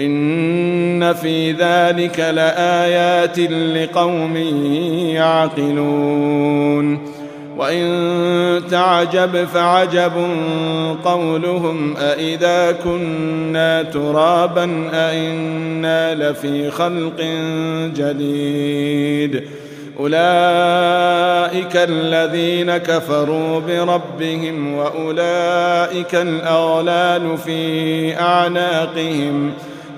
ان في ذلك لآيات لقوم يعقلون وإن تعجب فعجب قولهم أَإِذَا كنا ترابا أَإِنَّا لفي خلق جديد أولئك الذين كفروا بربهم وأولئك الأغلال في أعناقهم ۖ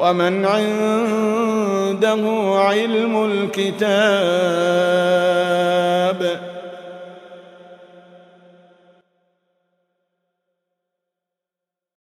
ومن عنده علم الكتاب